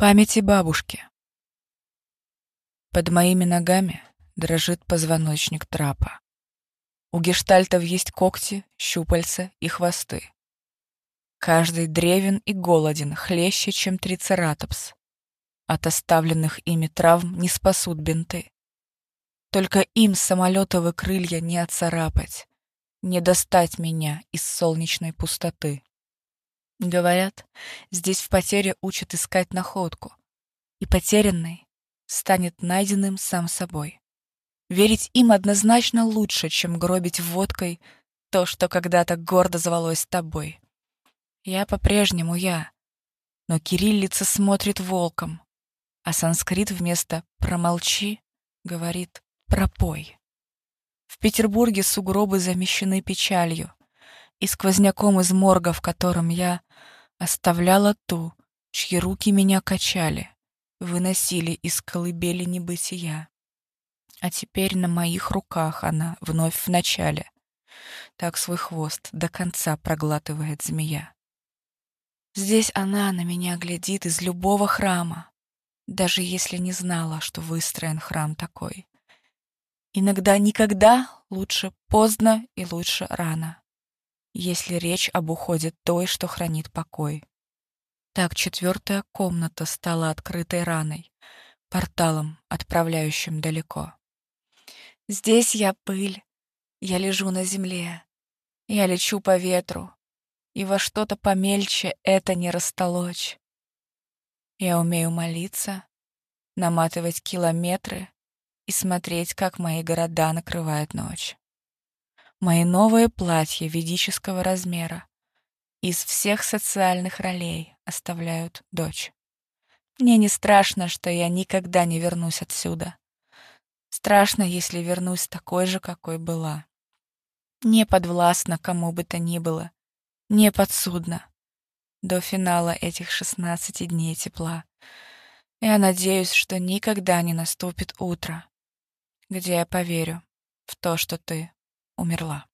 Памяти бабушки. Под моими ногами дрожит позвоночник трапа. У гештальтов есть когти, щупальца и хвосты. Каждый древен и голоден, хлеще, чем трицератопс. От оставленных ими травм не спасут бинты. Только им самолетовы крылья не отцарапать, не достать меня из солнечной пустоты. Говорят, здесь в потере учат искать находку, и потерянный станет найденным сам собой. Верить им однозначно лучше, чем гробить водкой то, что когда-то гордо звалось тобой. Я по-прежнему я, но кириллица смотрит волком, а санскрит вместо «промолчи» говорит «пропой». В Петербурге сугробы замещены печалью, и сквозняком из морга, в котором я оставляла ту, чьи руки меня качали, выносили из колыбели небытия. А теперь на моих руках она вновь в начале. Так свой хвост до конца проглатывает змея. Здесь она на меня глядит из любого храма, даже если не знала, что выстроен храм такой. Иногда никогда лучше поздно и лучше рано если речь об уходе той, что хранит покой. Так четвертая комната стала открытой раной, порталом, отправляющим далеко. Здесь я пыль, я лежу на земле, я лечу по ветру, и во что-то помельче это не растолочь. Я умею молиться, наматывать километры и смотреть, как мои города накрывает ночь. Мои новые платья ведического размера. Из всех социальных ролей оставляют дочь. Мне не страшно, что я никогда не вернусь отсюда. Страшно, если вернусь такой же, какой была. Не подвластна кому бы то ни было, не подсудна. До финала этих шестнадцати дней тепла. Я надеюсь, что никогда не наступит утро, где я поверю в то, что ты умерла.